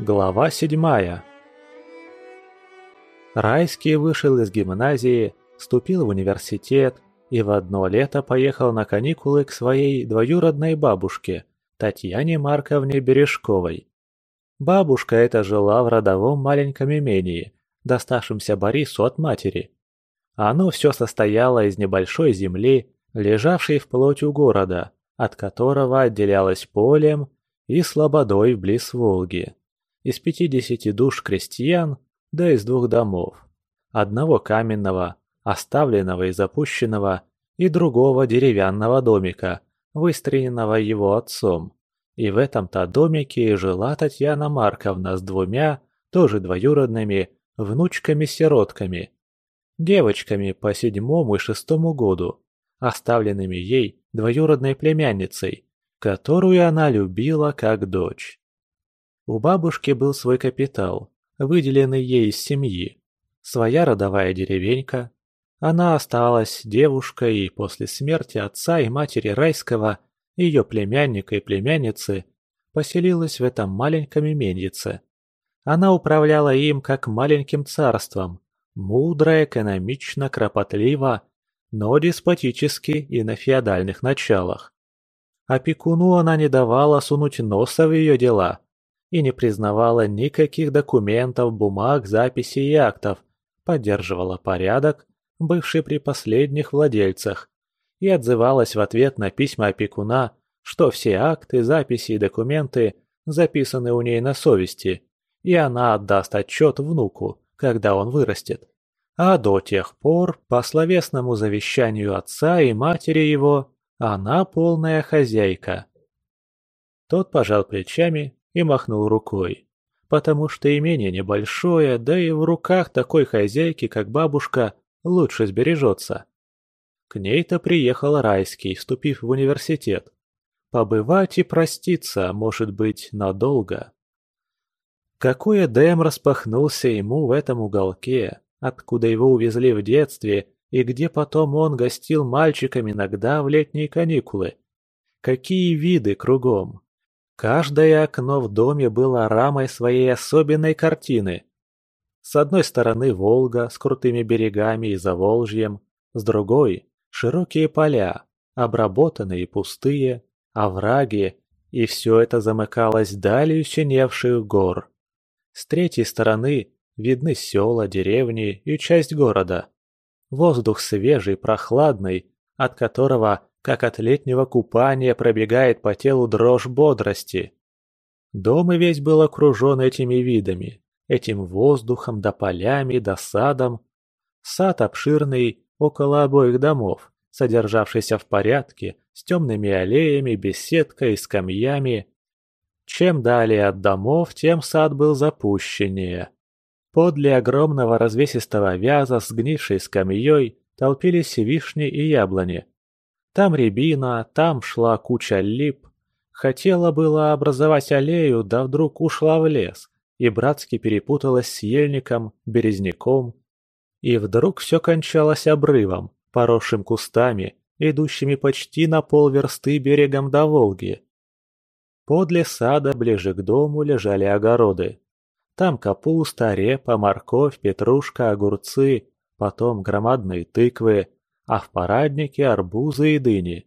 Глава седьмая Райский вышел из гимназии, вступил в университет и в одно лето поехал на каникулы к своей двоюродной бабушке, Татьяне Марковне Бережковой. Бабушка эта жила в родовом маленьком имении, доставшемся Борису от матери. Оно все состояло из небольшой земли, лежавшей вплоть у города, от которого отделялось полем и слободой вблиз Волги. Из пятидесяти душ крестьян, да из двух домов. Одного каменного, оставленного и запущенного, и другого деревянного домика, выстроенного его отцом. И в этом-то домике жила Татьяна Марковна с двумя, тоже двоюродными, внучками-сиротками. Девочками по седьмому и шестому году, оставленными ей двоюродной племянницей, которую она любила как дочь. У бабушки был свой капитал, выделенный ей из семьи, своя родовая деревенька. Она осталась девушкой и после смерти отца и матери Райского, ее племянника и племянницы, поселилась в этом маленьком именьице. Она управляла им как маленьким царством, мудро, экономично, кропотливо, но деспотически и на феодальных началах. Опекуну она не давала сунуть носа в ее дела и не признавала никаких документов, бумаг, записей и актов, поддерживала порядок, бывший при последних владельцах, и отзывалась в ответ на письма опекуна, что все акты, записи и документы записаны у ней на совести, и она отдаст отчет внуку, когда он вырастет. А до тех пор, по словесному завещанию отца и матери его, она полная хозяйка. Тот пожал плечами и махнул рукой, потому что имение небольшое, да и в руках такой хозяйки, как бабушка, лучше сбережется. К ней-то приехал Райский, вступив в университет. Побывать и проститься, может быть, надолго. Какой Эдем распахнулся ему в этом уголке, откуда его увезли в детстве и где потом он гостил мальчикам иногда в летние каникулы. Какие виды кругом! Каждое окно в доме было рамой своей особенной картины. С одной стороны Волга с крутыми берегами и Заволжьем, с другой – широкие поля, обработанные и пустые, овраги, и все это замыкалось далью синевших гор. С третьей стороны видны села, деревни и часть города. Воздух свежий, прохладный, от которого, как от летнего купания, пробегает по телу дрожь бодрости. Дом и весь был окружен этими видами, этим воздухом да полями да садом. Сад обширный около обоих домов, содержавшийся в порядке, с темными аллеями, беседкой, скамьями. Чем далее от домов, тем сад был запущеннее. Подле огромного развесистого вяза с гнившей скамьей толпились вишни и яблони. Там рябина, там шла куча лип. Хотела было образовать аллею, да вдруг ушла в лес и братски перепуталась с ельником, березняком. И вдруг все кончалось обрывом, поросшим кустами, идущими почти на полверсты берегом до Волги. Подле сада, ближе к дому, лежали огороды. Там капуста, репа, морковь, петрушка, огурцы, потом громадные тыквы, а в параднике арбузы и дыни.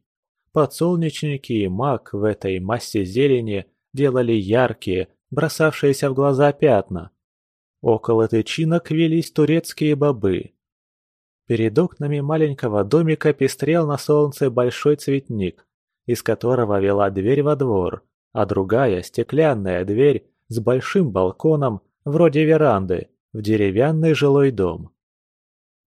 Подсолнечники и мак в этой массе зелени делали яркие, бросавшиеся в глаза пятна. Около тычинок велись турецкие бобы. Перед окнами маленького домика пестрел на солнце большой цветник, из которого вела дверь во двор, а другая, стеклянная дверь, с большим балконом, вроде веранды, в деревянный жилой дом.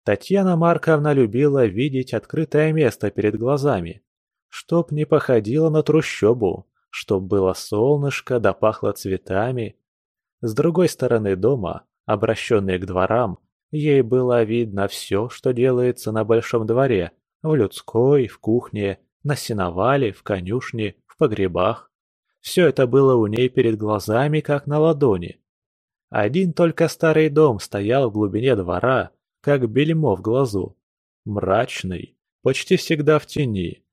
Татьяна Марковна любила видеть открытое место перед глазами, чтоб не походило на трущобу, чтоб было солнышко да пахло цветами. С другой стороны дома, обращенной к дворам, ей было видно все, что делается на большом дворе, в людской, в кухне, на сеновале, в конюшне, в погребах. Все это было у ней перед глазами, как на ладони. Один только старый дом стоял в глубине двора, как бельмо в глазу. Мрачный, почти всегда в тени.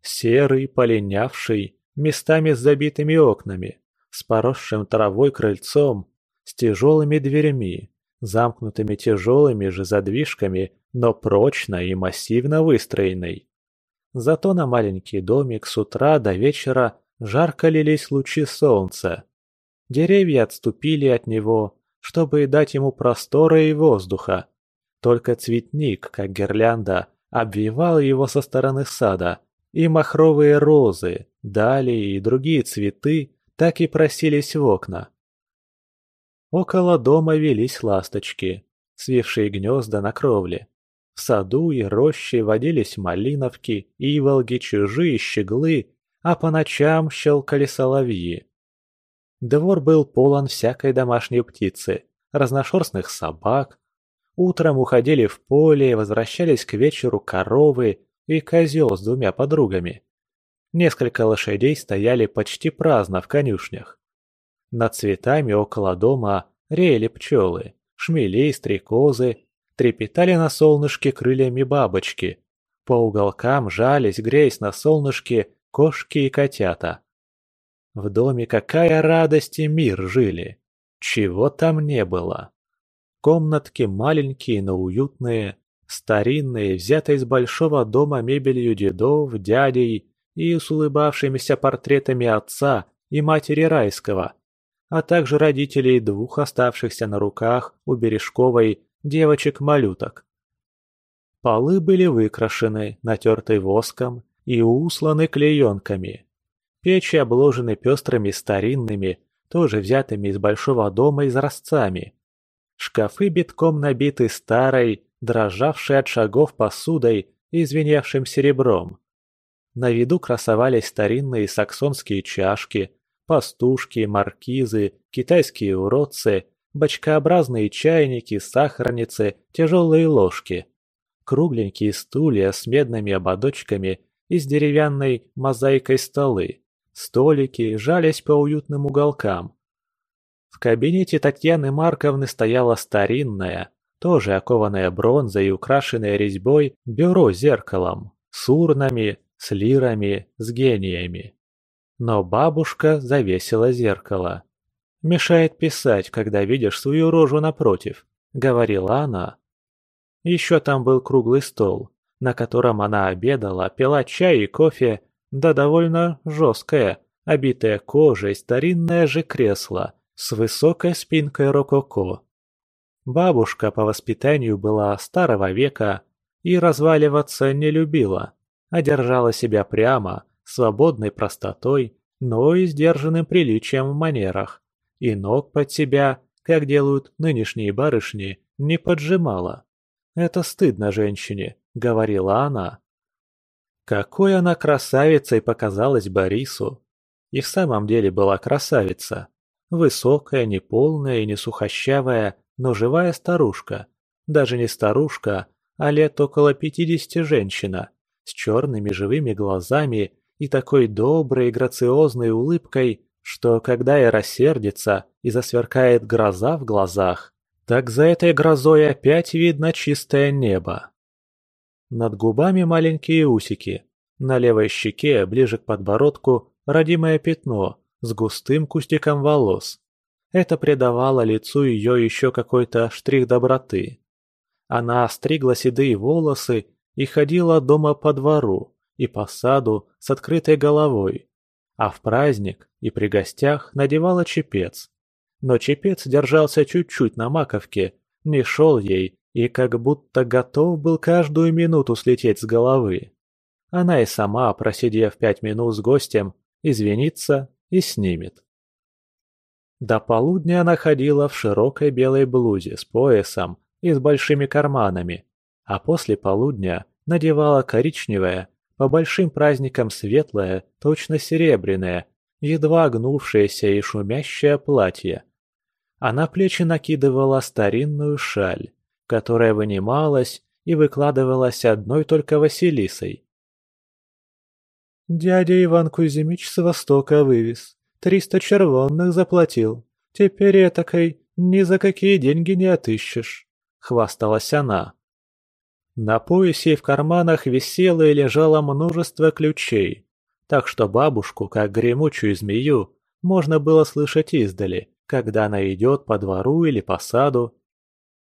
Серый, полинявший, местами с забитыми окнами, с поросшим травой крыльцом, с тяжелыми дверями, замкнутыми тяжелыми же задвижками, но прочно и массивно выстроенной. Зато на маленький домик с утра до вечера жарко лились лучи солнца. Деревья отступили от него, чтобы дать ему простора и воздуха. Только цветник, как гирлянда, обвивал его со стороны сада, и махровые розы, далии и другие цветы так и просились в окна. Около дома велись ласточки, свившие гнезда на кровле. В саду и роще водились малиновки, иволги, чужие, щеглы, а по ночам щелкали соловьи. Двор был полон всякой домашней птицы, разношерстных собак. Утром уходили в поле, возвращались к вечеру коровы и козел с двумя подругами. Несколько лошадей стояли почти праздно в конюшнях. Над цветами около дома реяли пчелы, шмели и стрекозы, трепетали на солнышке крыльями бабочки. По уголкам жались, греясь на солнышке, кошки и котята. В доме какая радость и мир жили! Чего там не было! Комнатки маленькие, но уютные, старинные, взятые из большого дома мебелью дедов, дядей и с улыбавшимися портретами отца и матери Райского, а также родителей двух оставшихся на руках у Бережковой девочек-малюток. Полы были выкрашены, натерты воском и усланы клеенками. Печи обложены пестрыми старинными, тоже взятыми из большого дома изразцами. Шкафы битком набиты старой, дрожавшей от шагов посудой и звеневшим серебром. На виду красовались старинные саксонские чашки, пастушки, маркизы, китайские уродцы, бочкообразные чайники, сахарницы, тяжелые ложки, кругленькие стулья с медными ободочками и с деревянной мозаикой столы, столики жались по уютным уголкам. В кабинете Татьяны Марковны стояла старинная, тоже окованная бронзой и украшенная резьбой бюро зеркалом, с урнами, с лирами, с гениями. Но бабушка завесила зеркало. «Мешает писать, когда видишь свою рожу напротив», — говорила она. Еще там был круглый стол, на котором она обедала, пила чай и кофе, да довольно жесткое, обитое кожей старинное же кресло с высокой спинкой рококо. Бабушка по воспитанию была старого века и разваливаться не любила, а держала себя прямо, свободной простотой, но и сдержанным приличием в манерах, и ног под себя, как делают нынешние барышни, не поджимала. «Это стыдно женщине», — говорила она. Какой она красавицей показалась Борису. И в самом деле была красавица. Высокая, неполная и не сухощавая, но живая старушка. Даже не старушка, а лет около пятидесяти женщина, с черными живыми глазами и такой доброй и грациозной улыбкой, что когда и рассердится и засверкает гроза в глазах, так за этой грозой опять видно чистое небо. Над губами маленькие усики, на левой щеке, ближе к подбородку, родимое пятно с густым кустиком волос. Это придавало лицу ее еще какой-то штрих доброты. Она остригла седые волосы и ходила дома по двору, и по саду с открытой головой, а в праздник и при гостях надевала чепец. Но чепец держался чуть-чуть на маковке, не шел ей и как будто готов был каждую минуту слететь с головы. Она и сама, просидев пять минут с гостем, извинится и снимет. До полудня она ходила в широкой белой блузе с поясом и с большими карманами, а после полудня надевала коричневое по большим праздникам светлое, точно серебряное, едва гнувшееся и шумящее платье. А на плечи накидывала старинную шаль, которая вынималась и выкладывалась одной только Василисой. «Дядя Иван Кузьмич с Востока вывез, триста червонных заплатил. Теперь этакой ни за какие деньги не отыщешь», — хвасталась она. На поясе и в карманах висело и лежало множество ключей, так что бабушку, как гремучую змею, можно было слышать издали, когда она идет по двору или по саду.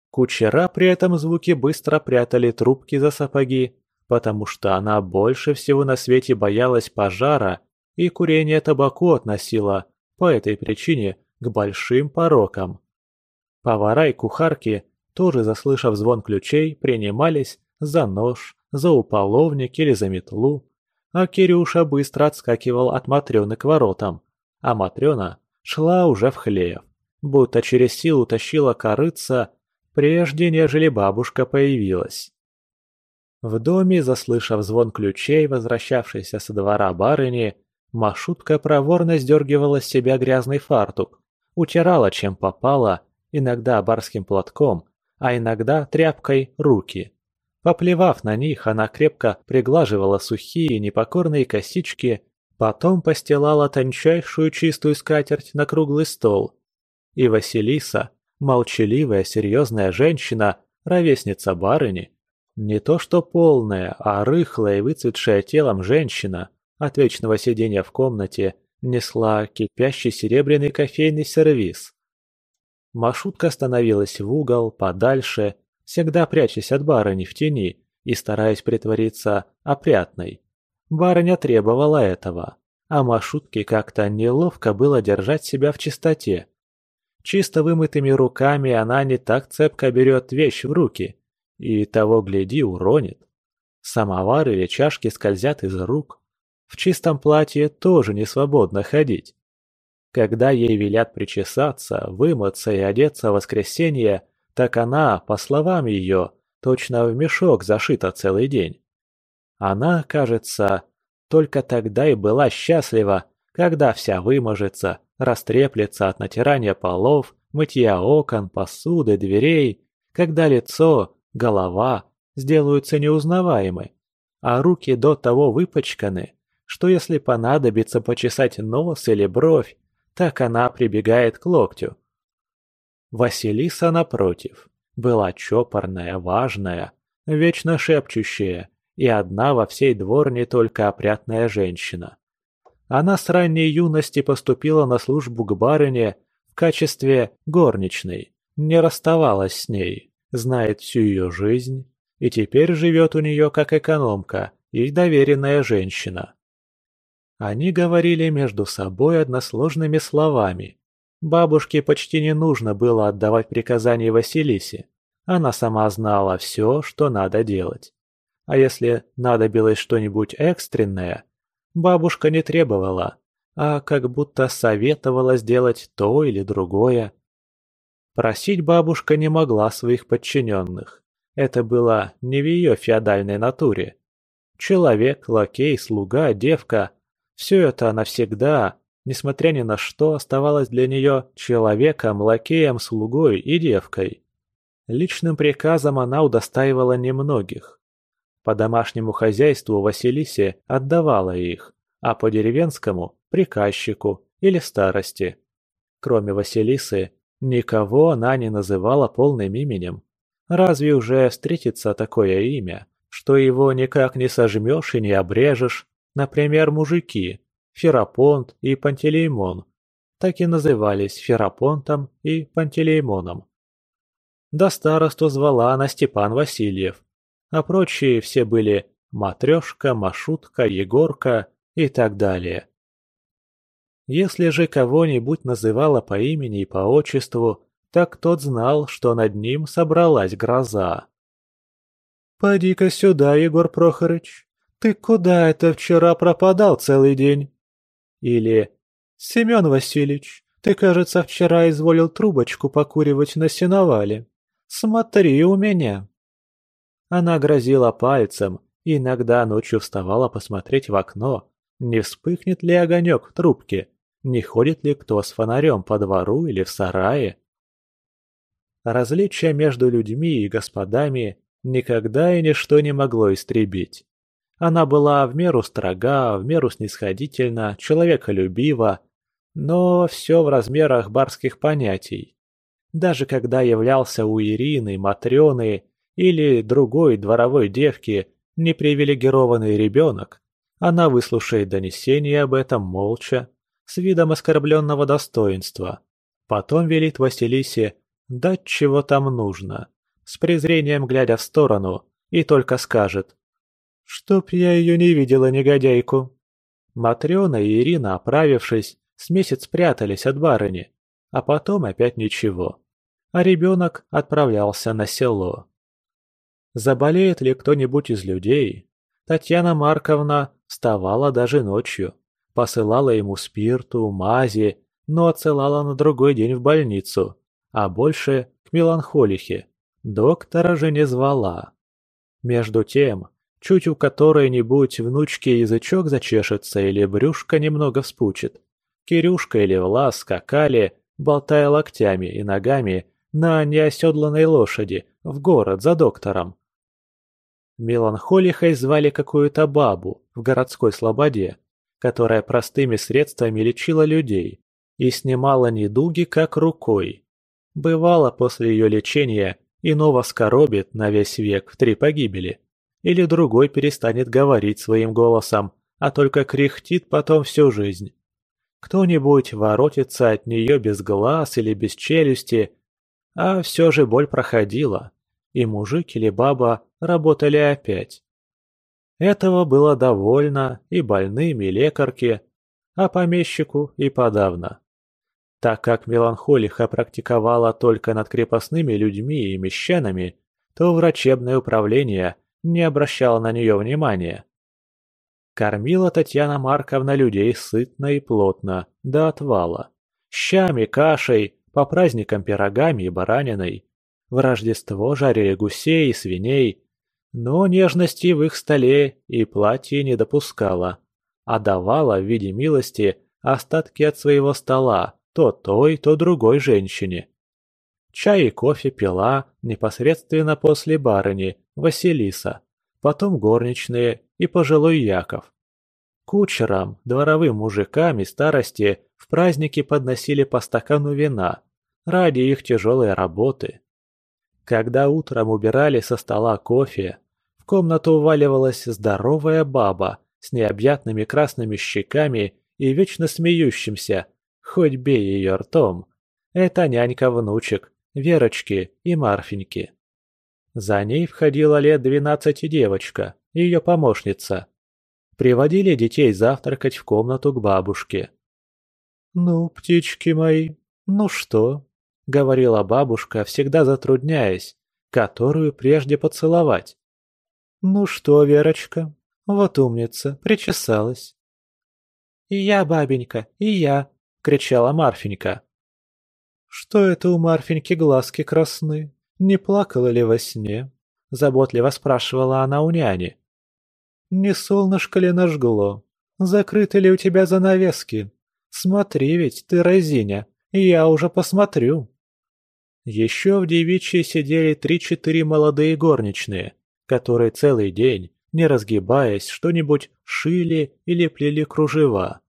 Кучера при этом звуке быстро прятали трубки за сапоги, потому что она больше всего на свете боялась пожара и курение табаку относила, по этой причине, к большим порокам. Повара и кухарки, тоже заслышав звон ключей, принимались за нож, за уполовник или за метлу, а Кирюша быстро отскакивал от Матрёны к воротам, а Матрёна шла уже в хлев, будто через силу тащила корыца, прежде нежели бабушка появилась. В доме, заслышав звон ключей, возвращавшейся со двора барыни, Машутка проворно сдергивала с себя грязный фартук, утирала чем попало, иногда барским платком, а иногда тряпкой руки. Поплевав на них, она крепко приглаживала сухие непокорные косички, потом постилала тончайшую чистую скатерть на круглый стол. И Василиса, молчаливая серьезная женщина, ровесница барыни, не то что полная, а рыхлая и выцветшая телом женщина, от вечного сидения в комнате, несла кипящий серебряный кофейный сервиз. Машутка становилась в угол, подальше, всегда прячась от барыни в тени и стараясь притвориться опрятной. Барыня требовала этого, а Машутке как-то неловко было держать себя в чистоте. Чисто вымытыми руками она не так цепко берет вещь в руки и того гляди уронит. Самовар или чашки скользят из рук. В чистом платье тоже не свободно ходить. Когда ей велят причесаться, вымыться и одеться в воскресенье, так она, по словам ее, точно в мешок зашита целый день. Она, кажется, только тогда и была счастлива, когда вся выможется, растреплется от натирания полов, мытья окон, посуды, дверей, когда лицо, голова сделаются неузнаваемы, а руки до того выпачканы, что если понадобится почесать нос или бровь, так она прибегает к локтю. Василиса, напротив, была чопорная, важная, вечно шепчущая и одна во всей дворне только опрятная женщина. Она с ранней юности поступила на службу к барыне в качестве горничной, не расставалась с ней, знает всю ее жизнь и теперь живет у нее как экономка и доверенная женщина. Они говорили между собой односложными словами, Бабушке почти не нужно было отдавать приказания Василисе. Она сама знала все, что надо делать. А если надобилось что-нибудь экстренное, бабушка не требовала, а как будто советовала сделать то или другое. Просить бабушка не могла своих подчиненных. Это было не в ее феодальной натуре. Человек, лакей, слуга, девка – все это навсегда несмотря ни на что, оставалась для нее человеком, лакеем, слугой и девкой. Личным приказом она удостаивала немногих. По домашнему хозяйству Василисе отдавала их, а по деревенскому – приказчику или старости. Кроме Василисы, никого она не называла полным именем. Разве уже встретится такое имя, что его никак не сожмешь и не обрежешь, например, мужики – Ферапонт и Пантелеймон. Так и назывались Ферапонтом и Пантелеймоном. До старосту звала она Степан Васильев, а прочие все были Матрешка, Машутка, Егорка и так далее. Если же кого-нибудь называла по имени и по отчеству, так тот знал, что над ним собралась гроза. «Поди-ка сюда, Егор Прохорыч. Ты куда это вчера пропадал целый день?» Или «Семен Васильевич, ты, кажется, вчера изволил трубочку покуривать на сеновале. Смотри у меня». Она грозила пальцем иногда ночью вставала посмотреть в окно, не вспыхнет ли огонек в трубке, не ходит ли кто с фонарем по двору или в сарае. Различия между людьми и господами никогда и ничто не могло истребить. Она была в меру строга, в меру снисходительна, человеколюбива, но все в размерах барских понятий. Даже когда являлся у Ирины, Матрёны или другой дворовой девки непривилегированный ребенок, она выслушает донесение об этом молча, с видом оскорбленного достоинства. Потом велит Василисе дать чего там нужно, с презрением глядя в сторону, и только скажет «Чтоб я ее не видела, негодяйку!» Матрена и Ирина, оправившись, с месяц прятались от барыни, а потом опять ничего. А ребенок отправлялся на село. Заболеет ли кто-нибудь из людей? Татьяна Марковна вставала даже ночью, посылала ему спирту, мази, но отсылала на другой день в больницу, а больше к меланхолихе. Доктора же не звала. Между тем, чуть у которой-нибудь внучки язычок зачешется или брюшко немного вспучит, Кирюшка или Влас скакали, болтая локтями и ногами, на неоседланной лошади в город за доктором. Меланхолихой звали какую-то бабу в городской слободе, которая простыми средствами лечила людей и снимала недуги как рукой. Бывало, после ее лечения иного скоробит на весь век в три погибели, или другой перестанет говорить своим голосом, а только кряхтит потом всю жизнь. Кто-нибудь воротится от нее без глаз или без челюсти, а все же боль проходила, и мужик или баба работали опять. Этого было довольно и больным, и лекарке, а помещику и подавно. Так как меланхолиха практиковала только над крепостными людьми и мещанами, то врачебное управление не обращало на нее внимания. Кормила Татьяна Марковна людей сытно и плотно, до отвала. Щами, кашей, по праздникам пирогами и бараниной. В Рождество жарили гусей и свиней, но нежности в их столе и платье не допускала, а давала в виде милости остатки от своего стола то той, то другой женщине. Чай и кофе пила непосредственно после барыни, Василиса, потом горничные и пожилой Яков. Кучерам, дворовым мужикам и старости в праздники подносили по стакану вина ради их тяжелой работы. Когда утром убирали со стола кофе, в комнату уваливалась здоровая баба с необъятными красными щеками и вечно смеющимся, хоть бей ее ртом. Это нянька-внучек, Верочки и Марфеньки. За ней входила лет двенадцати девочка, ее помощница. Приводили детей завтракать в комнату к бабушке. «Ну, птички мои, ну что?» — говорила бабушка, всегда затрудняясь, которую прежде поцеловать. «Ну что, Верочка, вот умница, причесалась». «И я, бабенька, и я!» — кричала Марфенька. «Что это у Марфеньки глазки красны? Не плакала ли во сне?» — заботливо спрашивала она у няни. «Не солнышко ли нажгло? Закрыты ли у тебя занавески? Смотри ведь, ты разиня, я уже посмотрю». Еще в девичьей сидели три-четыре молодые горничные, которые целый день, не разгибаясь, что-нибудь шили или плели кружева,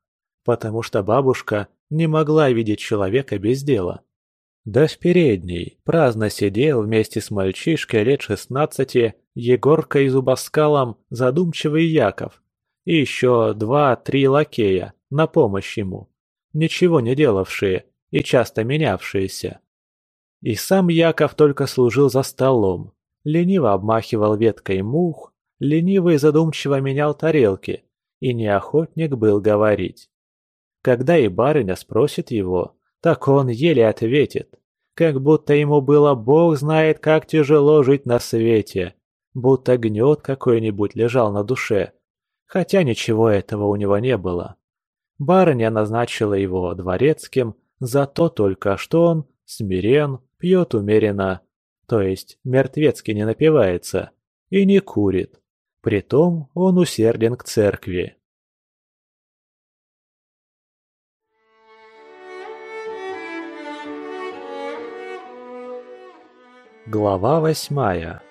потому что бабушка не могла видеть человека без дела. Да в передней праздно сидел вместе с мальчишкой лет шестнадцати Егорка и зубоскалом задумчивый Яков и еще два-три лакея на помощь ему, ничего не делавшие и часто менявшиеся. И сам Яков только служил за столом, лениво обмахивал веткой мух, лениво и задумчиво менял тарелки, и неохотник был говорить. Когда и барыня спросит его, так он еле ответит, как будто ему было бог знает как тяжело жить на свете, будто гнет какой-нибудь лежал на душе, хотя ничего этого у него не было. Барыня назначила его дворецким за то только, что он смирен, пьет умеренно, то есть мертвецки не напивается, и не курит. Притом он усерден к церкви. Глава восьмая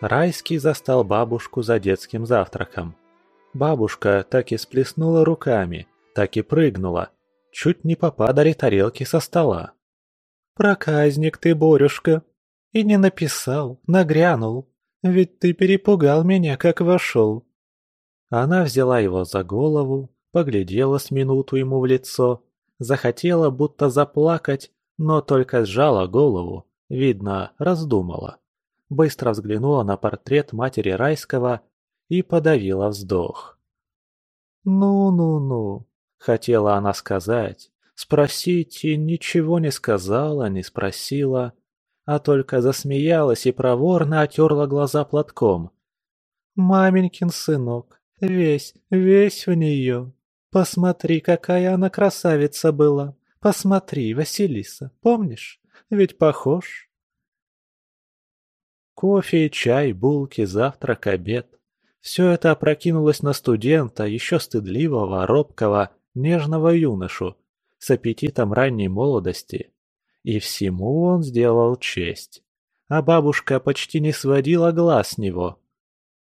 Райский застал бабушку за детским завтраком. Бабушка так и сплеснула руками, так и прыгнула. Чуть не попадали тарелки со стола. «Проказник ты, Борюшка! И не написал, нагрянул. Ведь ты перепугал меня, как вошел». Она взяла его за голову, поглядела с минуту ему в лицо, захотела будто заплакать, но только сжала голову, видно, раздумала. Быстро взглянула на портрет матери Райского и подавила вздох. «Ну-ну-ну», — хотела она сказать, спросить, и ничего не сказала, не спросила, а только засмеялась и проворно отерла глаза платком. «Маменькин сынок, весь, весь в нее. Посмотри, какая она красавица была. Посмотри, Василиса, помнишь? Ведь похож». Кофе, чай, булки, завтрак, обед. Все это опрокинулось на студента, еще стыдливого, робкого, нежного юношу, с аппетитом ранней молодости. И всему он сделал честь. А бабушка почти не сводила глаз с него.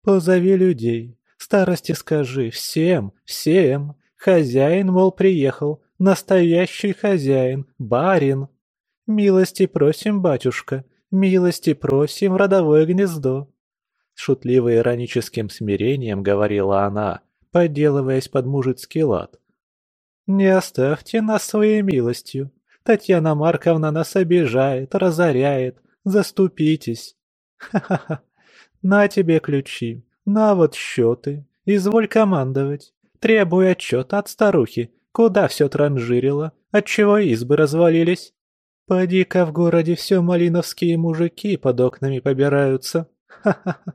«Позови людей, старости скажи, всем, всем, хозяин, мол, приехал, настоящий хозяин, барин. Милости просим, батюшка, милости просим родовое гнездо». Шутливо-ироническим смирением говорила она, подделываясь под мужицкий лад. «Не оставьте нас своей милостью. Татьяна Марковна нас обижает, разоряет. Заступитесь. Ха-ха-ха. На тебе ключи, на вот счеты. Изволь командовать. Требуй отчет от старухи, куда все транжирило, отчего избы развалились. Поди-ка в городе все малиновские мужики под окнами побираются. Ха-ха-ха.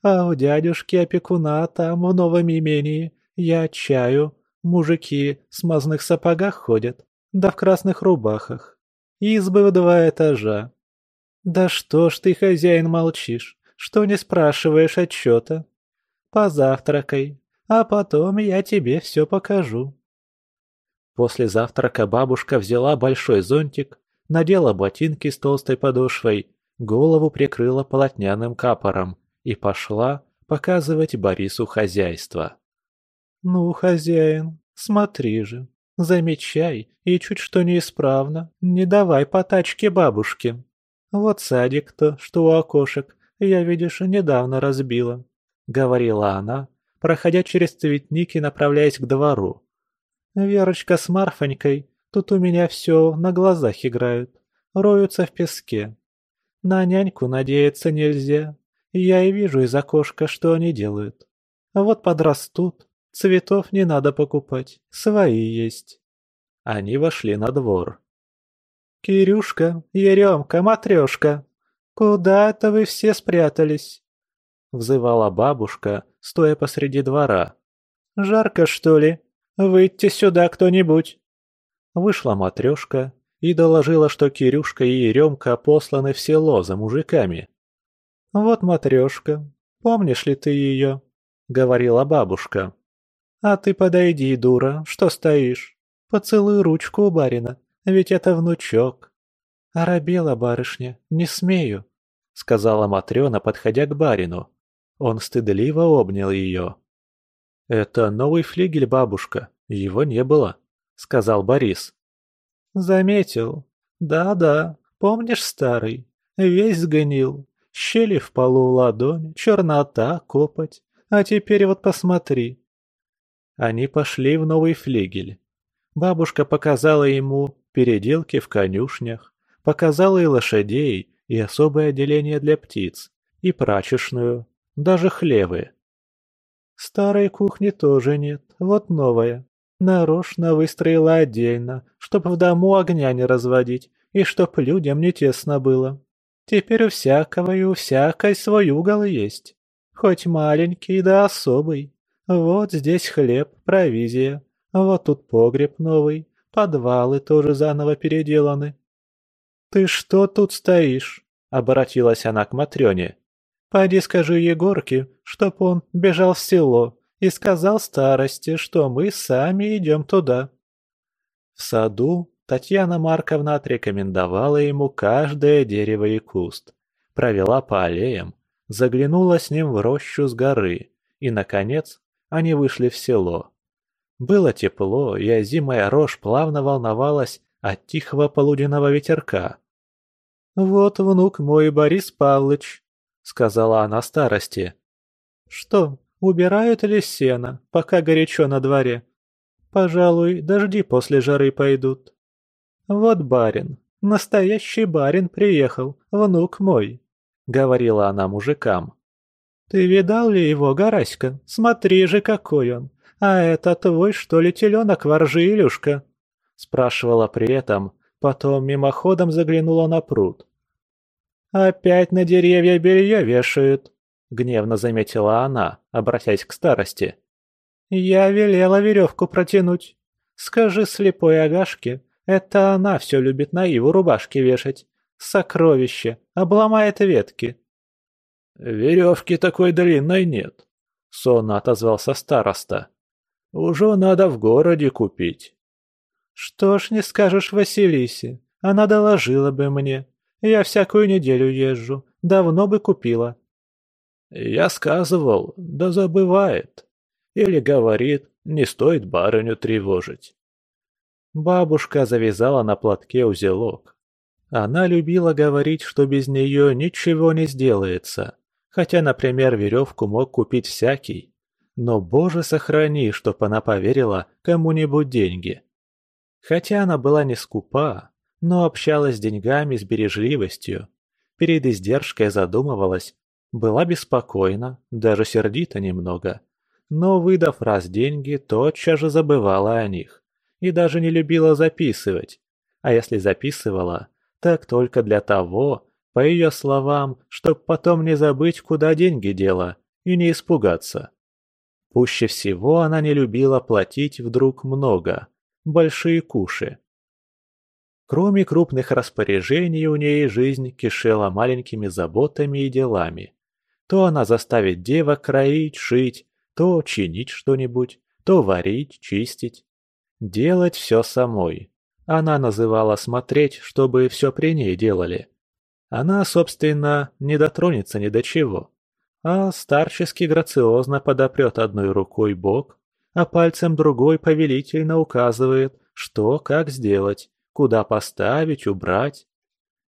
А у дядюшки опекуна там в новом имении я чаю Мужики в смазных сапогах ходят, да в красных рубахах. Избы в два этажа. Да что ж ты, хозяин, молчишь, что не спрашиваешь отчета? Позавтракай, а потом я тебе все покажу. После завтрака бабушка взяла большой зонтик, надела ботинки с толстой подошвой, голову прикрыла полотняным капором и пошла показывать Борису хозяйство. «Ну, хозяин, смотри же, замечай, и чуть что неисправно, не давай по тачке бабушке. Вот садик-то, что у окошек, я, видишь, недавно разбила», — говорила она, проходя через цветник и направляясь к двору. «Верочка с Марфонькой тут у меня все на глазах играют, роются в песке. На няньку надеяться нельзя, я и вижу из окошка, что они делают. Вот подрастут, Цветов не надо покупать, свои есть. Они вошли на двор. «Кирюшка, Еремка, Матрешка, куда это вы все спрятались?» Взывала бабушка, стоя посреди двора. «Жарко, что ли? Выйдите сюда кто-нибудь!» Вышла Матрешка и доложила, что Кирюшка и Еремка посланы в село за мужиками. «Вот Матрешка, помнишь ли ты ее?» — говорила бабушка. «А ты подойди, дура, что стоишь? Поцелуй ручку у барина, ведь это внучок». «Оробела, барышня, не смею», — сказала Матрёна, подходя к барину. Он стыдливо обнял ее. «Это новый флигель, бабушка, его не было», — сказал Борис. «Заметил. Да-да, помнишь старый? Весь сгнил. Щели в полу ладонь, чернота, копоть. А теперь вот посмотри, они пошли в новый флигель. Бабушка показала ему переделки в конюшнях, показала и лошадей, и особое отделение для птиц, и прачечную, даже хлевы. Старой кухни тоже нет, вот новая. Нарочно выстроила отдельно, чтоб в дому огня не разводить, и чтоб людям не тесно было. Теперь у всякого и у всякой свой угол есть, хоть маленький да особый. Вот здесь хлеб, провизия, вот тут погреб новый, подвалы тоже заново переделаны. «Ты что тут стоишь?» — обратилась она к Матрёне. «Пойди скажи Егорке, чтоб он бежал в село и сказал старости, что мы сами идем туда». В саду Татьяна Марковна отрекомендовала ему каждое дерево и куст, провела по аллеям, заглянула с ним в рощу с горы и, наконец, они вышли в село. Было тепло, и озимая рожь плавно волновалась от тихого полуденного ветерка. «Вот внук мой Борис Павлович», — сказала она старости. «Что, убирают ли сено, пока горячо на дворе? Пожалуй, дожди после жары пойдут. Вот барин, настоящий барин приехал, внук мой, говорила она мужикам. Ты видал ли его, Гараська? Смотри же, какой он. А это твой, что ли, теленок воржи Илюшка? Спрашивала при этом, потом мимоходом заглянула на пруд. «Опять на деревья белье вешают», — гневно заметила она, обращаясь к старости. «Я велела веревку протянуть. Скажи слепой Агашке, это она все любит на Иву рубашки вешать. Сокровище, обломает ветки». «Веревки такой длинной нет», — сонно отозвался староста. «Уже надо в городе купить». «Что ж не скажешь Василисе, она доложила бы мне. Я всякую неделю езжу, давно бы купила». «Я сказывал, да забывает. Или говорит, не стоит барыню тревожить». Бабушка завязала на платке узелок. Она любила говорить, что без нее ничего не сделается, хотя, например, веревку мог купить всякий. Но, боже, сохрани, чтоб она поверила кому-нибудь деньги. Хотя она была не скупа, но общалась с деньгами с бережливостью. Перед издержкой задумывалась, была беспокойна, даже сердита немного. Но, выдав раз деньги, тотчас же забывала о них. И даже не любила записывать. А если записывала, так только для того, по ее словам, чтоб потом не забыть, куда деньги дела, и не испугаться. Пуще всего она не любила платить вдруг много, большие куши. Кроме крупных распоряжений, у ней жизнь кишела маленькими заботами и делами. То она заставит девок кроить, шить, то чинить что-нибудь, то варить, чистить. Делать все самой. Она называла смотреть, чтобы все при ней делали. Она, собственно, не дотронется ни до чего. А старчески грациозно подопрет одной рукой бок, а пальцем другой повелительно указывает, что как сделать, куда поставить, убрать.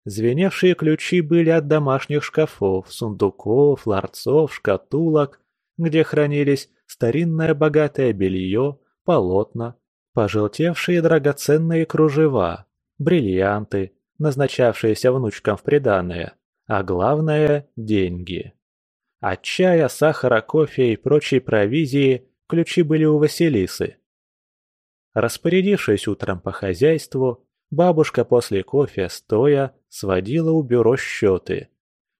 Звеневшие ключи были от домашних шкафов, сундуков, ларцов, шкатулок, где хранились старинное богатое белье, полотна, пожелтевшие драгоценные кружева, бриллианты, назначавшиеся внучкам в приданое, а главное – деньги. От чая, сахара, кофе и прочей провизии ключи были у Василисы. Распорядившись утром по хозяйству, бабушка после кофе, стоя, сводила у бюро счеты.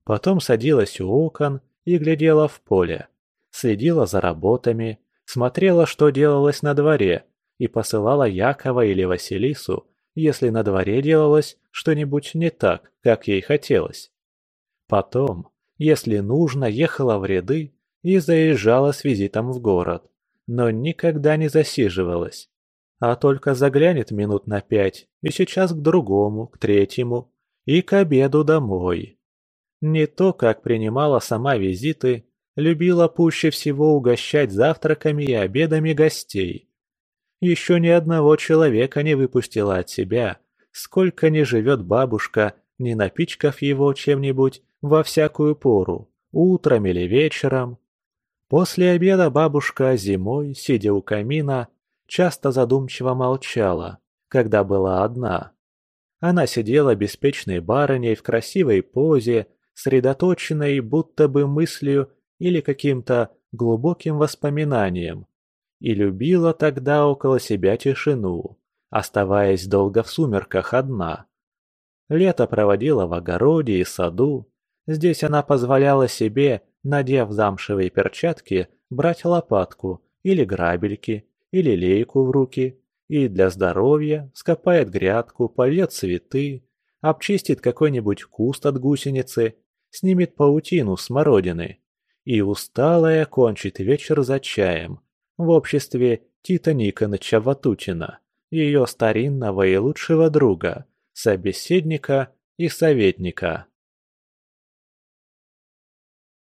Потом садилась у окон и глядела в поле. Следила за работами, смотрела, что делалось на дворе, и посылала Якова или Василису, если на дворе делалось что-нибудь не так, как ей хотелось. Потом, если нужно, ехала в ряды и заезжала с визитом в город, но никогда не засиживалась а только заглянет минут на пять, и сейчас к другому, к третьему, и к обеду домой. Не то, как принимала сама визиты, любила пуще всего угощать завтраками и обедами гостей. Еще ни одного человека не выпустила от себя, сколько не живет бабушка, не напичкав его чем-нибудь во всякую пору, утром или вечером. После обеда бабушка зимой, сидя у камина, часто задумчиво молчала, когда была одна. Она сидела беспечной барыней в красивой позе, средоточенной будто бы мыслью или каким-то глубоким воспоминанием, и любила тогда около себя тишину, оставаясь долго в сумерках одна. Лето проводила в огороде и саду, здесь она позволяла себе, надев замшевые перчатки, брать лопатку или грабельки или лейку в руки, и для здоровья скопает грядку, польет цветы, обчистит какой-нибудь куст от гусеницы, снимет паутину смородины и усталая кончит вечер за чаем в обществе Тита Никоныча Ватутина, ее старинного и лучшего друга, собеседника и советника.